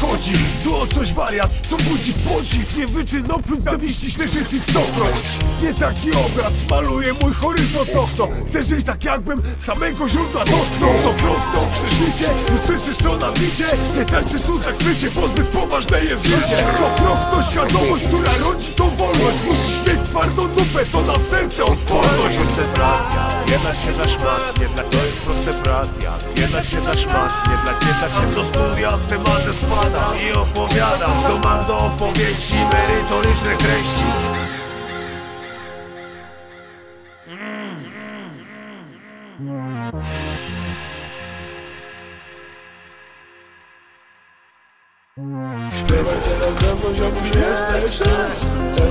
chodzi? Tu o coś wariat, co budzi podziw Nie wyczyn, no plus zawiści śleżyty stokroć. Nie taki obraz maluje mój horyzont okno Chcę żyć tak jakbym samego źródła dotknął. Co krok to przeżycie, już słyszysz to na bicie. Nie tańczysz tu zakrycie, bo zbyt poważne jest życie. Co krok to świadomość, która rodzi tą wolność. Musisz mieć twardą dupę, to na serce odporność. Proste bratia, jedna się na szmat, nie dla to jest proste bratia Jedna się na szmat, nie dla jedna się do studia w semarze spada I opowiadam, co mam do opowieści, merytoryczne treści. Śpiewaj teraz mną, ziomuś, jesteś Chcę